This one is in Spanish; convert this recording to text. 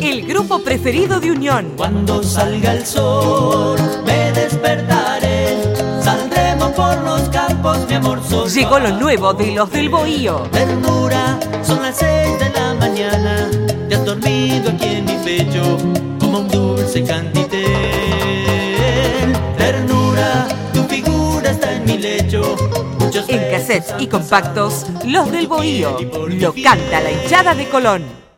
El grupo preferido de Unión. Cuando salga el sol, me despertaré. Saldremos por los campos, mi amor. Sol Llegó lo nuevo de los del Bohío. Ternura, son las seis de la mañana. Te has dormido aquí en mi pecho, como un dulce cantitel. Está en mi lecho. Muchos En cassettes y compactos, los del Bohío. Lo canta la hinchada de Colón.